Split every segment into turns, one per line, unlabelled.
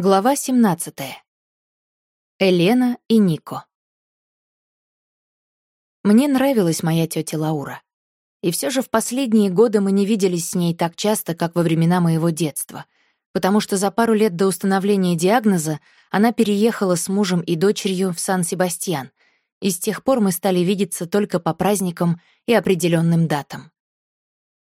Глава 17. Елена и Нико. Мне нравилась моя тетя Лаура. И все же в последние годы мы не виделись с ней так часто, как во времена моего детства, потому что за пару лет до установления диагноза она переехала с мужем и дочерью в Сан-Себастьян, и с тех пор мы стали видеться только по праздникам и определенным датам.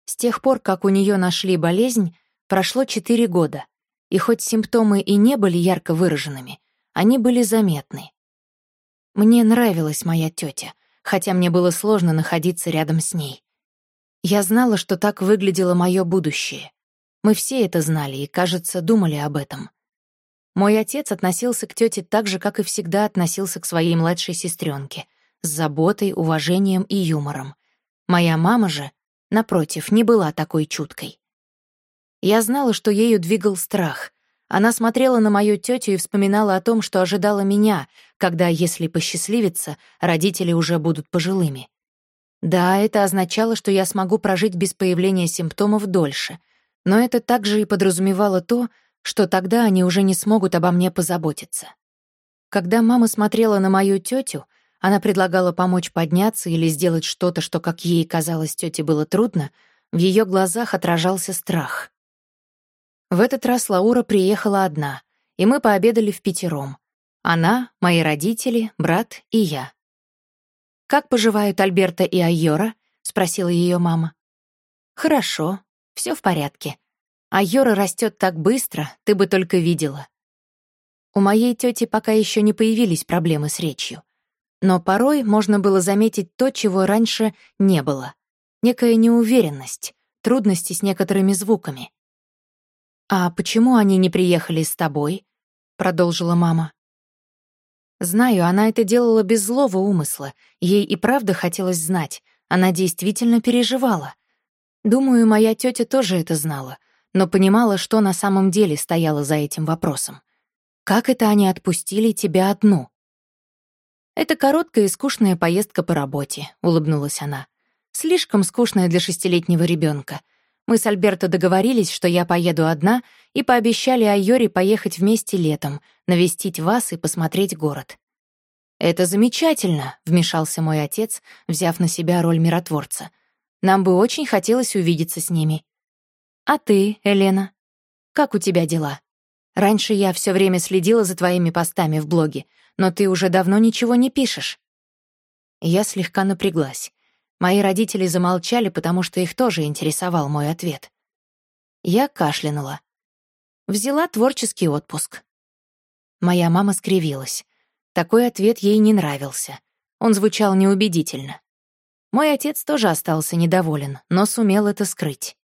С тех пор, как у нее нашли болезнь, прошло четыре года — и хоть симптомы и не были ярко выраженными, они были заметны. Мне нравилась моя тетя, хотя мне было сложно находиться рядом с ней. Я знала, что так выглядело мое будущее. Мы все это знали и, кажется, думали об этом. Мой отец относился к тете так же, как и всегда относился к своей младшей сестренке, с заботой, уважением и юмором. Моя мама же, напротив, не была такой чуткой. Я знала, что ею двигал страх. Она смотрела на мою тетю и вспоминала о том, что ожидала меня, когда, если посчастливится, родители уже будут пожилыми. Да, это означало, что я смогу прожить без появления симптомов дольше, но это также и подразумевало то, что тогда они уже не смогут обо мне позаботиться. Когда мама смотрела на мою тетю, она предлагала помочь подняться или сделать что-то, что, как ей казалось, тете было трудно, в ее глазах отражался страх. В этот раз Лаура приехала одна, и мы пообедали в пятером. Она, мои родители, брат и я. «Как поживают Альберта и Айора?» — спросила ее мама. «Хорошо, все в порядке. Айора растет так быстро, ты бы только видела». У моей тети пока еще не появились проблемы с речью. Но порой можно было заметить то, чего раньше не было. Некая неуверенность, трудности с некоторыми звуками. «А почему они не приехали с тобой?» — продолжила мама. Знаю, она это делала без злого умысла. Ей и правда хотелось знать. Она действительно переживала. Думаю, моя тетя тоже это знала, но понимала, что на самом деле стояло за этим вопросом. Как это они отпустили тебя одну? «Это короткая и скучная поездка по работе», — улыбнулась она. «Слишком скучная для шестилетнего ребенка. Мы с Альберто договорились, что я поеду одна, и пообещали Айоре поехать вместе летом, навестить вас и посмотреть город. «Это замечательно», — вмешался мой отец, взяв на себя роль миротворца. «Нам бы очень хотелось увидеться с ними». «А ты, Елена? Как у тебя дела? Раньше я все время следила за твоими постами в блоге, но ты уже давно ничего не пишешь». Я слегка напряглась. Мои родители замолчали, потому что их тоже интересовал мой ответ. Я кашлянула. Взяла творческий отпуск. Моя мама скривилась. Такой ответ ей не нравился. Он звучал неубедительно. Мой отец тоже остался недоволен, но сумел это скрыть.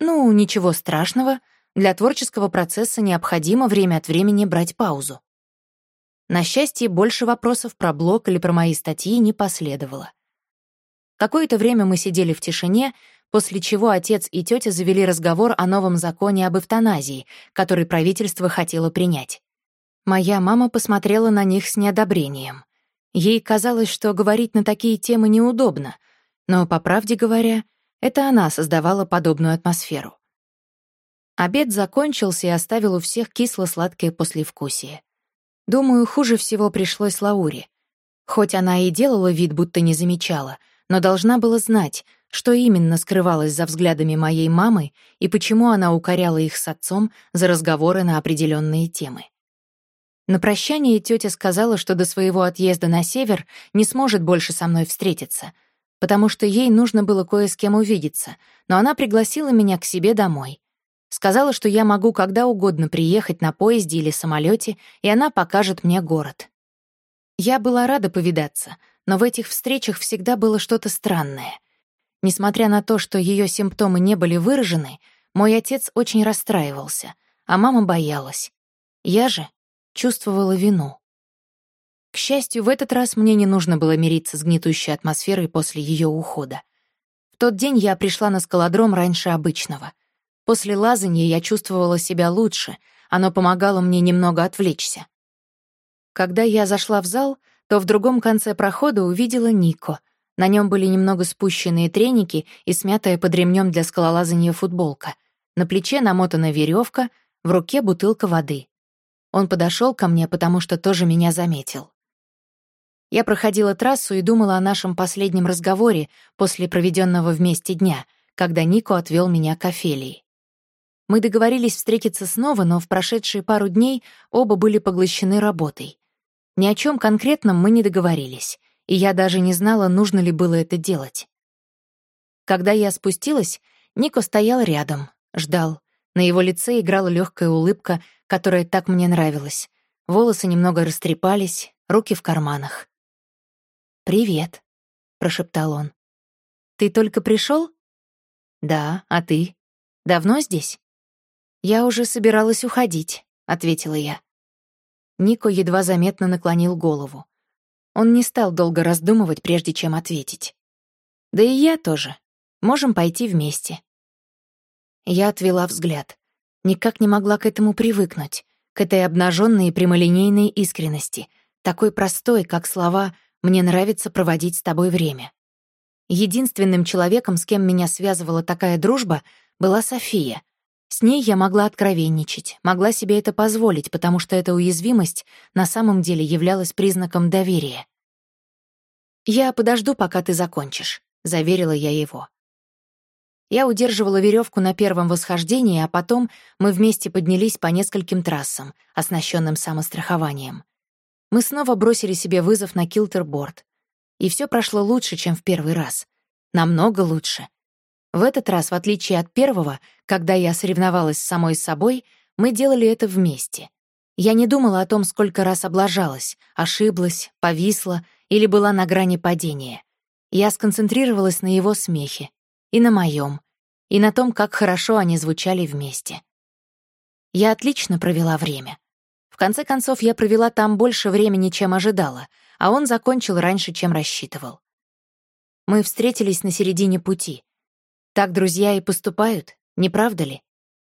Ну, ничего страшного. Для творческого процесса необходимо время от времени брать паузу. На счастье, больше вопросов про блог или про мои статьи не последовало. Какое-то время мы сидели в тишине, после чего отец и тетя завели разговор о новом законе об эвтаназии, который правительство хотело принять. Моя мама посмотрела на них с неодобрением. Ей казалось, что говорить на такие темы неудобно, но, по правде говоря, это она создавала подобную атмосферу. Обед закончился и оставил у всех кисло-сладкое послевкусие. Думаю, хуже всего пришлось Лауре. Хоть она и делала вид, будто не замечала — но должна была знать, что именно скрывалось за взглядами моей мамы и почему она укоряла их с отцом за разговоры на определенные темы. На прощание тетя сказала, что до своего отъезда на север не сможет больше со мной встретиться, потому что ей нужно было кое с кем увидеться, но она пригласила меня к себе домой. Сказала, что я могу когда угодно приехать на поезде или самолете, и она покажет мне город. Я была рада повидаться — но в этих встречах всегда было что-то странное. Несмотря на то, что ее симптомы не были выражены, мой отец очень расстраивался, а мама боялась. Я же чувствовала вину. К счастью, в этот раз мне не нужно было мириться с гнетущей атмосферой после ее ухода. В тот день я пришла на скалодром раньше обычного. После лазанья я чувствовала себя лучше, оно помогало мне немного отвлечься. Когда я зашла в зал — то в другом конце прохода увидела Нико. На нем были немного спущенные треники и смятая под ремнем для скалолазания футболка. На плече намотана веревка, в руке бутылка воды. Он подошел ко мне, потому что тоже меня заметил. Я проходила трассу и думала о нашем последнем разговоре после проведенного вместе дня, когда Нико отвел меня к Офелии. Мы договорились встретиться снова, но в прошедшие пару дней оба были поглощены работой. Ни о чем конкретном мы не договорились, и я даже не знала, нужно ли было это делать. Когда я спустилась, Нико стоял рядом, ждал. На его лице играла легкая улыбка, которая так мне нравилась. Волосы немного растрепались, руки в карманах. «Привет», — прошептал он. «Ты только пришел? «Да, а ты? Давно здесь?» «Я уже собиралась уходить», — ответила я. Нико едва заметно наклонил голову. Он не стал долго раздумывать, прежде чем ответить. «Да и я тоже. Можем пойти вместе». Я отвела взгляд. Никак не могла к этому привыкнуть, к этой обнаженной и прямолинейной искренности, такой простой, как слова «мне нравится проводить с тобой время». Единственным человеком, с кем меня связывала такая дружба, была София — с ней я могла откровенничать, могла себе это позволить, потому что эта уязвимость на самом деле являлась признаком доверия. «Я подожду, пока ты закончишь», — заверила я его. Я удерживала веревку на первом восхождении, а потом мы вместе поднялись по нескольким трассам, оснащенным самострахованием. Мы снова бросили себе вызов на килтерборд. И все прошло лучше, чем в первый раз. Намного лучше. В этот раз, в отличие от первого, когда я соревновалась с самой собой, мы делали это вместе. Я не думала о том, сколько раз облажалась, ошиблась, повисла или была на грани падения. Я сконцентрировалась на его смехе, и на моем, и на том, как хорошо они звучали вместе. Я отлично провела время. В конце концов, я провела там больше времени, чем ожидала, а он закончил раньше, чем рассчитывал. Мы встретились на середине пути — так друзья и поступают, не правда ли?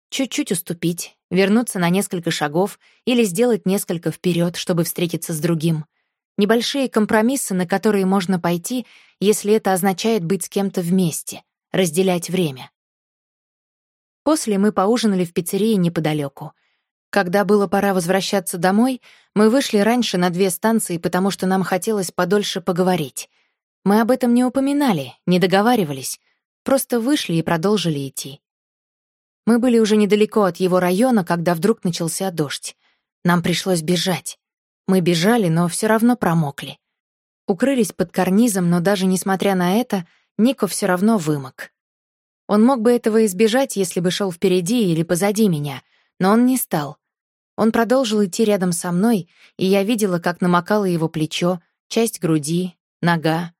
Чуть-чуть уступить, вернуться на несколько шагов или сделать несколько вперед, чтобы встретиться с другим. Небольшие компромиссы, на которые можно пойти, если это означает быть с кем-то вместе, разделять время. После мы поужинали в пиццерии неподалеку. Когда было пора возвращаться домой, мы вышли раньше на две станции, потому что нам хотелось подольше поговорить. Мы об этом не упоминали, не договаривались, Просто вышли и продолжили идти. Мы были уже недалеко от его района, когда вдруг начался дождь. Нам пришлось бежать. Мы бежали, но все равно промокли. Укрылись под карнизом, но даже несмотря на это, Нико все равно вымок. Он мог бы этого избежать, если бы шел впереди или позади меня, но он не стал. Он продолжил идти рядом со мной, и я видела, как намокало его плечо, часть груди, нога.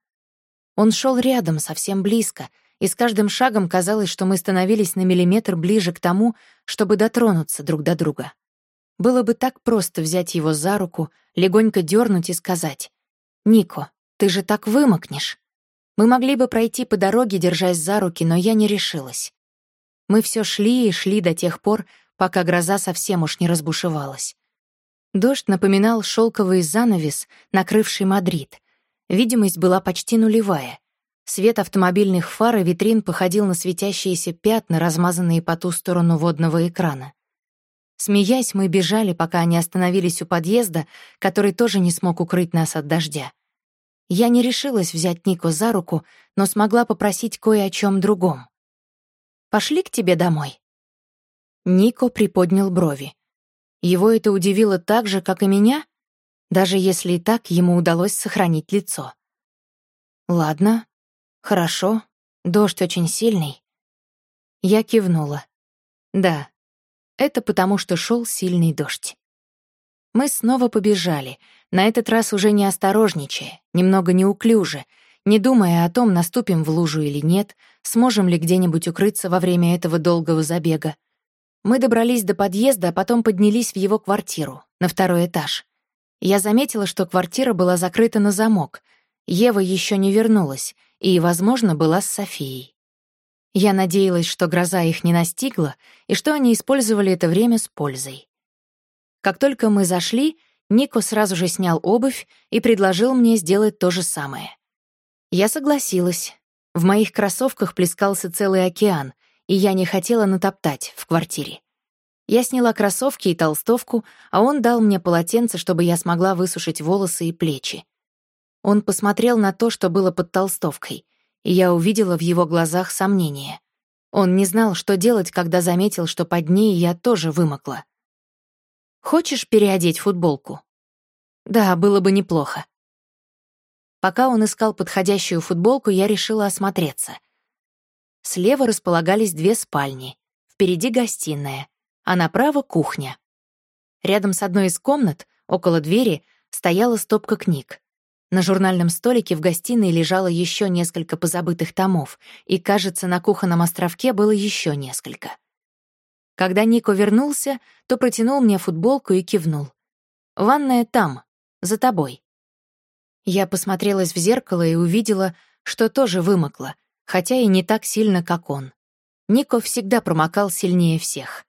Он шел рядом, совсем близко — и с каждым шагом казалось, что мы становились на миллиметр ближе к тому, чтобы дотронуться друг до друга. Было бы так просто взять его за руку, легонько дернуть и сказать «Нико, ты же так вымокнешь». Мы могли бы пройти по дороге, держась за руки, но я не решилась. Мы все шли и шли до тех пор, пока гроза совсем уж не разбушевалась. Дождь напоминал шелковый занавес, накрывший Мадрид. Видимость была почти нулевая. Свет автомобильных фар и витрин походил на светящиеся пятна, размазанные по ту сторону водного экрана. Смеясь, мы бежали, пока они остановились у подъезда, который тоже не смог укрыть нас от дождя. Я не решилась взять Нико за руку, но смогла попросить кое о чем другом. «Пошли к тебе домой». Нико приподнял брови. Его это удивило так же, как и меня, даже если и так ему удалось сохранить лицо. «Ладно, «Хорошо. Дождь очень сильный». Я кивнула. «Да, это потому, что шел сильный дождь». Мы снова побежали, на этот раз уже не немного неуклюже, не думая о том, наступим в лужу или нет, сможем ли где-нибудь укрыться во время этого долгого забега. Мы добрались до подъезда, а потом поднялись в его квартиру, на второй этаж. Я заметила, что квартира была закрыта на замок. Ева еще не вернулась, и, возможно, была с Софией. Я надеялась, что гроза их не настигла и что они использовали это время с пользой. Как только мы зашли, Нико сразу же снял обувь и предложил мне сделать то же самое. Я согласилась. В моих кроссовках плескался целый океан, и я не хотела натоптать в квартире. Я сняла кроссовки и толстовку, а он дал мне полотенце, чтобы я смогла высушить волосы и плечи. Он посмотрел на то, что было под толстовкой, и я увидела в его глазах сомнение. Он не знал, что делать, когда заметил, что под ней я тоже вымокла. «Хочешь переодеть футболку?» «Да, было бы неплохо». Пока он искал подходящую футболку, я решила осмотреться. Слева располагались две спальни, впереди гостиная, а направо — кухня. Рядом с одной из комнат, около двери, стояла стопка книг. На журнальном столике в гостиной лежало еще несколько позабытых томов, и, кажется, на кухонном островке было еще несколько. Когда Нико вернулся, то протянул мне футболку и кивнул. «Ванная там, за тобой». Я посмотрелась в зеркало и увидела, что тоже вымокла, хотя и не так сильно, как он. Нико всегда промокал сильнее всех.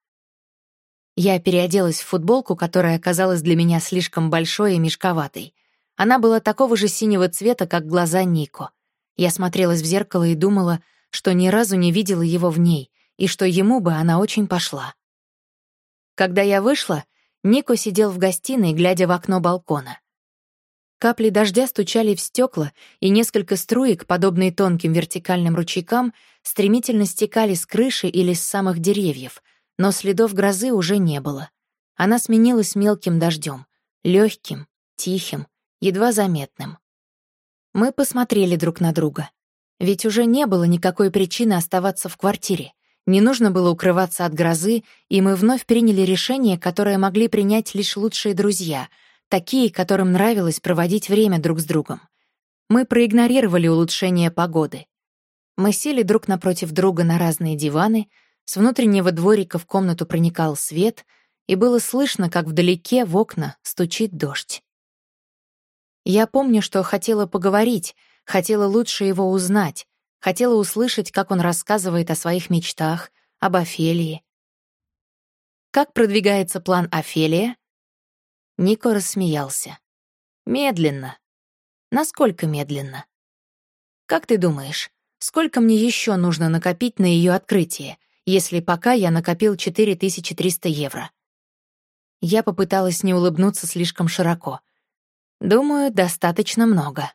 Я переоделась в футболку, которая оказалась для меня слишком большой и мешковатой. Она была такого же синего цвета, как глаза Нико. Я смотрелась в зеркало и думала, что ни разу не видела его в ней, и что ему бы она очень пошла. Когда я вышла, Нико сидел в гостиной, глядя в окно балкона. Капли дождя стучали в стекла, и несколько струек, подобные тонким вертикальным ручейкам, стремительно стекали с крыши или с самых деревьев — но следов грозы уже не было. Она сменилась мелким дождем, легким, тихим, едва заметным. Мы посмотрели друг на друга. Ведь уже не было никакой причины оставаться в квартире. Не нужно было укрываться от грозы, и мы вновь приняли решение, которое могли принять лишь лучшие друзья, такие, которым нравилось проводить время друг с другом. Мы проигнорировали улучшение погоды. Мы сели друг напротив друга на разные диваны — с внутреннего дворика в комнату проникал свет, и было слышно, как вдалеке в окна стучит дождь. Я помню, что хотела поговорить, хотела лучше его узнать, хотела услышать, как он рассказывает о своих мечтах, об Офелии. «Как продвигается план Офелия?» Нико рассмеялся. «Медленно. Насколько медленно? Как ты думаешь, сколько мне еще нужно накопить на ее открытие, если пока я накопил 4300 евро. Я попыталась не улыбнуться слишком широко. Думаю, достаточно много.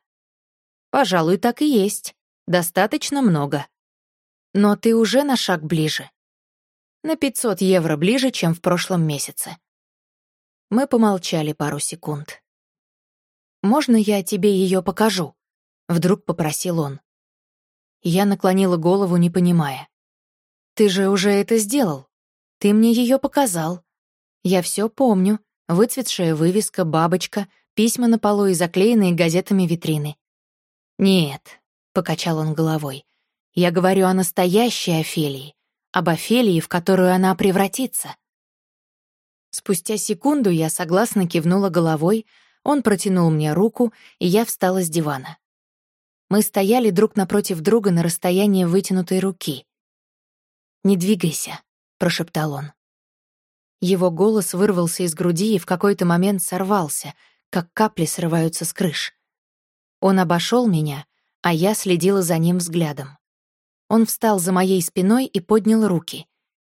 Пожалуй, так и есть. Достаточно много. Но ты уже на шаг ближе. На 500 евро ближе, чем в прошлом месяце. Мы помолчали пару секунд. «Можно я тебе ее покажу?» — вдруг попросил он. Я наклонила голову, не понимая. Ты же уже это сделал. Ты мне ее показал. Я все помню. Выцветшая вывеска, бабочка, письма на полу и заклеенные газетами витрины. «Нет», — покачал он головой, — «я говорю о настоящей Офелии, об Офелии, в которую она превратится». Спустя секунду я согласно кивнула головой, он протянул мне руку, и я встала с дивана. Мы стояли друг напротив друга на расстоянии вытянутой руки. «Не двигайся», — прошептал он. Его голос вырвался из груди и в какой-то момент сорвался, как капли срываются с крыш. Он обошел меня, а я следила за ним взглядом. Он встал за моей спиной и поднял руки.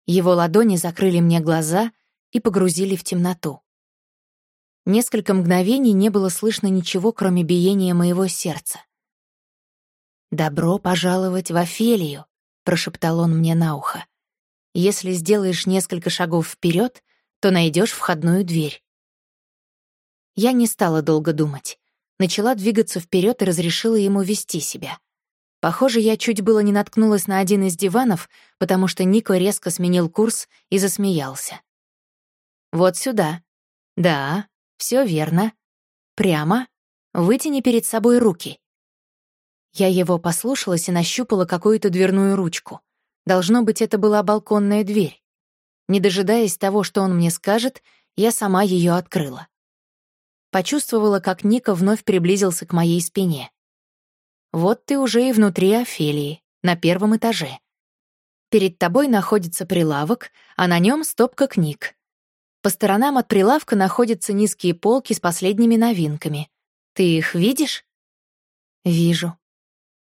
Его ладони закрыли мне глаза и погрузили в темноту. Несколько мгновений не было слышно ничего, кроме биения моего сердца. «Добро пожаловать в Офелию», — прошептал он мне на ухо. «Если сделаешь несколько шагов вперед, то найдешь входную дверь». Я не стала долго думать. Начала двигаться вперед и разрешила ему вести себя. Похоже, я чуть было не наткнулась на один из диванов, потому что Нико резко сменил курс и засмеялся. «Вот сюда. Да, все верно. Прямо. Вытяни перед собой руки. Я его послушалась и нащупала какую-то дверную ручку. Должно быть, это была балконная дверь. Не дожидаясь того, что он мне скажет, я сама ее открыла. Почувствовала, как Ника вновь приблизился к моей спине. «Вот ты уже и внутри Офелии, на первом этаже. Перед тобой находится прилавок, а на нем стопка книг. По сторонам от прилавка находятся низкие полки с последними новинками. Ты их видишь?» «Вижу»,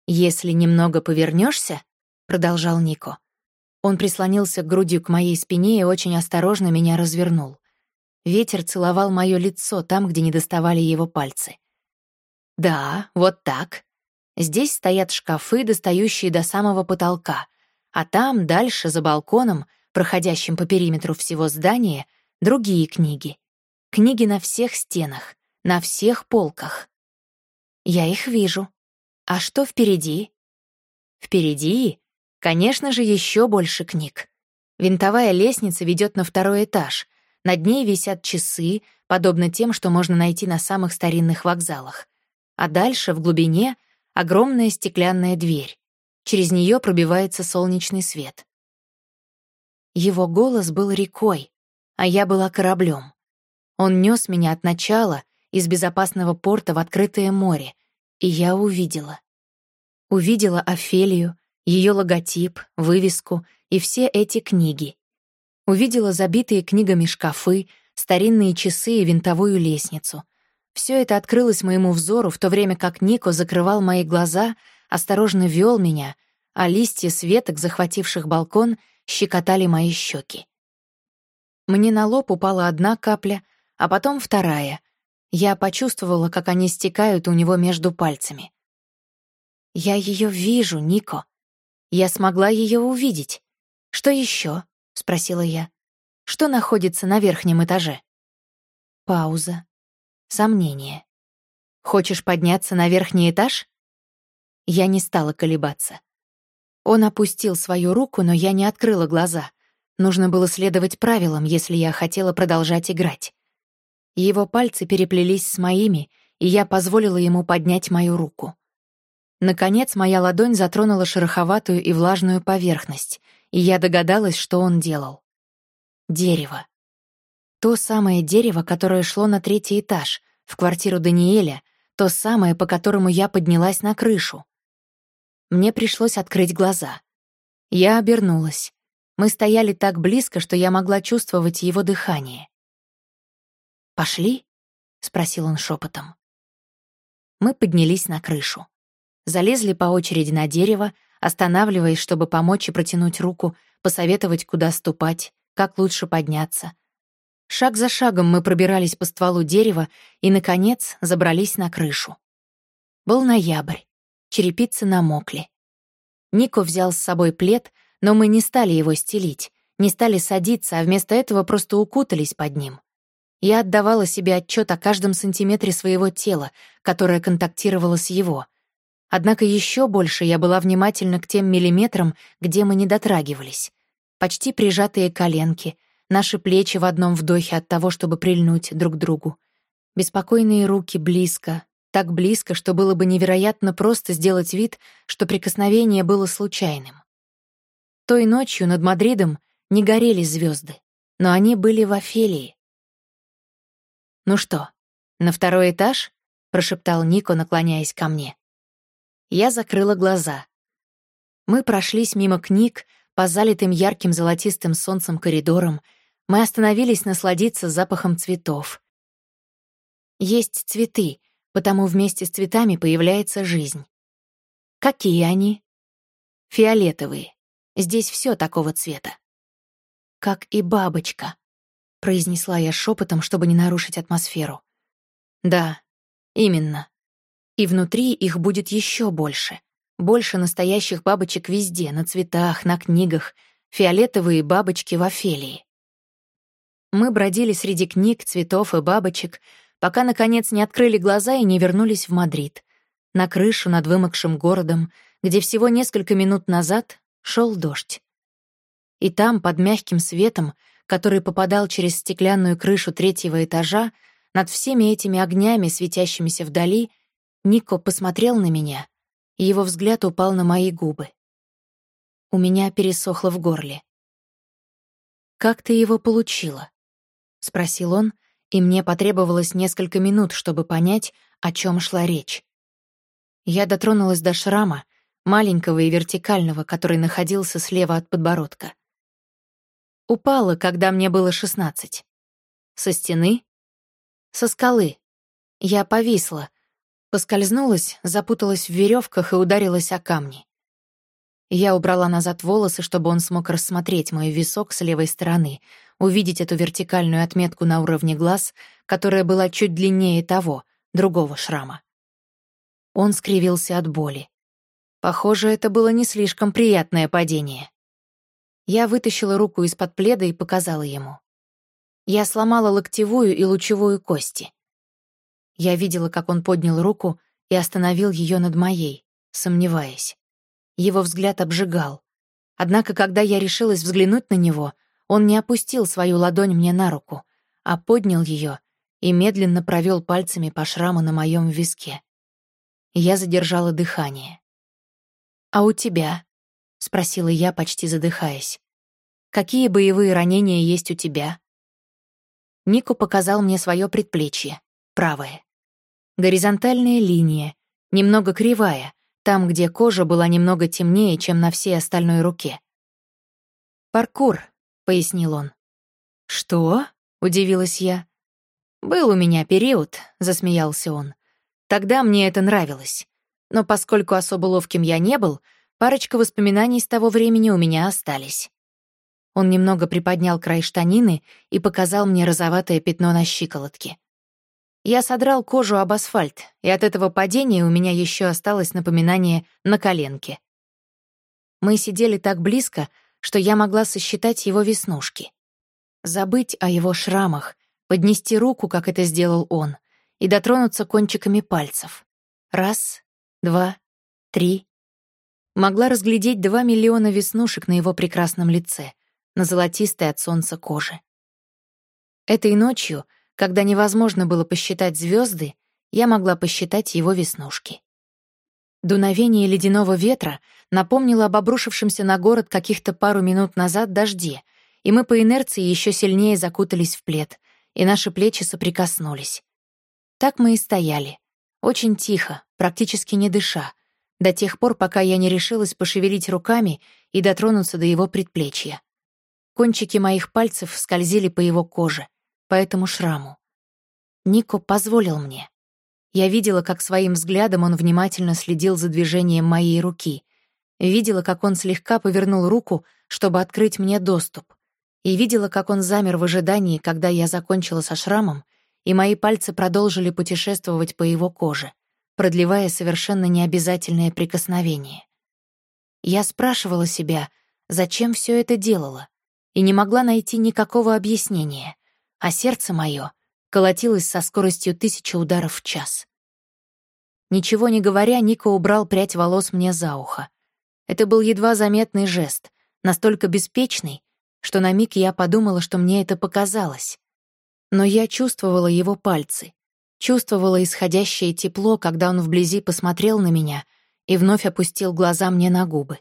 «Если немного повернешься, продолжал Нико, Он прислонился грудью к моей спине и очень осторожно меня развернул. Ветер целовал мое лицо там, где не доставали его пальцы. «Да, вот так. Здесь стоят шкафы, достающие до самого потолка, а там, дальше, за балконом, проходящим по периметру всего здания, другие книги. Книги на всех стенах, на всех полках. Я их вижу. А что впереди? Впереди, конечно же, еще больше книг. Винтовая лестница ведет на второй этаж. Над ней висят часы, подобно тем, что можно найти на самых старинных вокзалах. А дальше, в глубине, огромная стеклянная дверь. Через нее пробивается солнечный свет. Его голос был рекой, а я была кораблем. Он нес меня от начала из безопасного порта в открытое море, и я увидела. Увидела Офелию, ее логотип, вывеску и все эти книги. Увидела забитые книгами шкафы, старинные часы и винтовую лестницу. Все это открылось моему взору, в то время как Нико закрывал мои глаза, осторожно вел меня, а листья светок, захвативших балкон, щекотали мои щеки. Мне на лоб упала одна капля, а потом вторая. Я почувствовала, как они стекают у него между пальцами. «Я ее вижу, Нико. Я смогла ее увидеть. Что еще? Спросила я. «Что находится на верхнем этаже?» Пауза. Сомнение. «Хочешь подняться на верхний этаж?» Я не стала колебаться. Он опустил свою руку, но я не открыла глаза. Нужно было следовать правилам, если я хотела продолжать играть. Его пальцы переплелись с моими, и я позволила ему поднять мою руку. Наконец, моя ладонь затронула шероховатую и влажную поверхность, и я догадалась, что он делал. Дерево. То самое дерево, которое шло на третий этаж, в квартиру Даниэля, то самое, по которому я поднялась на крышу. Мне пришлось открыть глаза. Я обернулась. Мы стояли так близко, что я могла чувствовать его дыхание. «Пошли?» — спросил он шепотом. Мы поднялись на крышу. Залезли по очереди на дерево, останавливаясь, чтобы помочь и протянуть руку, посоветовать, куда ступать, как лучше подняться. Шаг за шагом мы пробирались по стволу дерева и, наконец, забрались на крышу. Был ноябрь. Черепицы намокли. Нико взял с собой плед, но мы не стали его стелить, не стали садиться, а вместо этого просто укутались под ним. Я отдавала себе отчет о каждом сантиметре своего тела, которое контактировало с его. Однако еще больше я была внимательна к тем миллиметрам, где мы не дотрагивались. Почти прижатые коленки, наши плечи в одном вдохе от того, чтобы прильнуть друг к другу. Беспокойные руки близко, так близко, что было бы невероятно просто сделать вид, что прикосновение было случайным. Той ночью над Мадридом не горели звезды, но они были в Офелии, «Ну что, на второй этаж?» — прошептал Нико, наклоняясь ко мне. Я закрыла глаза. Мы прошлись мимо книг, по залитым ярким золотистым солнцем коридорам. Мы остановились насладиться запахом цветов. Есть цветы, потому вместе с цветами появляется жизнь. Какие они? Фиолетовые. Здесь все такого цвета. Как и бабочка произнесла я шепотом, чтобы не нарушить атмосферу. Да, именно. И внутри их будет еще больше. Больше настоящих бабочек везде, на цветах, на книгах, фиолетовые бабочки в Офелии. Мы бродили среди книг, цветов и бабочек, пока, наконец, не открыли глаза и не вернулись в Мадрид, на крышу над вымокшим городом, где всего несколько минут назад шел дождь. И там, под мягким светом, который попадал через стеклянную крышу третьего этажа, над всеми этими огнями, светящимися вдали, Нико посмотрел на меня, и его взгляд упал на мои губы. У меня пересохло в горле. «Как ты его получила?» — спросил он, и мне потребовалось несколько минут, чтобы понять, о чем шла речь. Я дотронулась до шрама, маленького и вертикального, который находился слева от подбородка. Упала, когда мне было шестнадцать. Со стены? Со скалы. Я повисла. Поскользнулась, запуталась в веревках и ударилась о камни. Я убрала назад волосы, чтобы он смог рассмотреть мой висок с левой стороны, увидеть эту вертикальную отметку на уровне глаз, которая была чуть длиннее того, другого шрама. Он скривился от боли. Похоже, это было не слишком приятное падение. Я вытащила руку из-под пледа и показала ему. Я сломала локтевую и лучевую кости. Я видела, как он поднял руку и остановил ее над моей, сомневаясь. Его взгляд обжигал. Однако, когда я решилась взглянуть на него, он не опустил свою ладонь мне на руку, а поднял ее и медленно провел пальцами по шраму на моем виске. Я задержала дыхание. «А у тебя?» — спросила я, почти задыхаясь. «Какие боевые ранения есть у тебя?» Нико показал мне свое предплечье, правое. Горизонтальная линия, немного кривая, там, где кожа была немного темнее, чем на всей остальной руке. «Паркур», — пояснил он. «Что?» — удивилась я. «Был у меня период», — засмеялся он. «Тогда мне это нравилось. Но поскольку особо ловким я не был, парочка воспоминаний с того времени у меня остались». Он немного приподнял край штанины и показал мне розоватое пятно на щиколотке. Я содрал кожу об асфальт, и от этого падения у меня еще осталось напоминание на коленке. Мы сидели так близко, что я могла сосчитать его веснушки. Забыть о его шрамах, поднести руку, как это сделал он, и дотронуться кончиками пальцев. Раз, два, три. Могла разглядеть два миллиона веснушек на его прекрасном лице, на золотистой от солнца коже. Этой ночью когда невозможно было посчитать звезды, я могла посчитать его веснушки. Дуновение ледяного ветра напомнило об обрушившемся на город каких-то пару минут назад дожде, и мы по инерции еще сильнее закутались в плед, и наши плечи соприкоснулись. Так мы и стояли, очень тихо, практически не дыша, до тех пор, пока я не решилась пошевелить руками и дотронуться до его предплечья. Кончики моих пальцев скользили по его коже, по этому шраму. Нико позволил мне. Я видела, как своим взглядом он внимательно следил за движением моей руки. Видела, как он слегка повернул руку, чтобы открыть мне доступ. И видела, как он замер в ожидании, когда я закончила со шрамом, и мои пальцы продолжили путешествовать по его коже, продлевая совершенно необязательное прикосновение. Я спрашивала себя, зачем все это делала, и не могла найти никакого объяснения а сердце мое колотилось со скоростью тысячи ударов в час. Ничего не говоря, Ника убрал прядь волос мне за ухо. Это был едва заметный жест, настолько беспечный, что на миг я подумала, что мне это показалось. Но я чувствовала его пальцы, чувствовала исходящее тепло, когда он вблизи посмотрел на меня и вновь опустил глаза мне на губы.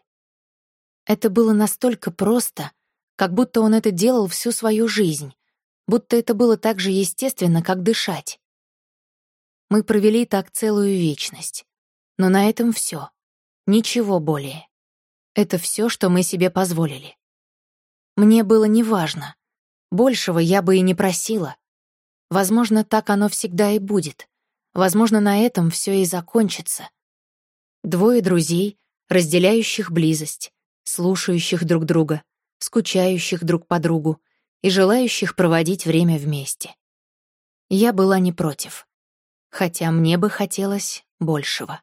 Это было настолько просто, как будто он это делал всю свою жизнь, будто это было так же естественно, как дышать. Мы провели так целую вечность. Но на этом все. Ничего более. Это все, что мы себе позволили. Мне было неважно. Большего я бы и не просила. Возможно, так оно всегда и будет. Возможно, на этом все и закончится. Двое друзей, разделяющих близость, слушающих друг друга, скучающих друг по другу, и желающих проводить время вместе. Я была не против, хотя мне бы хотелось большего.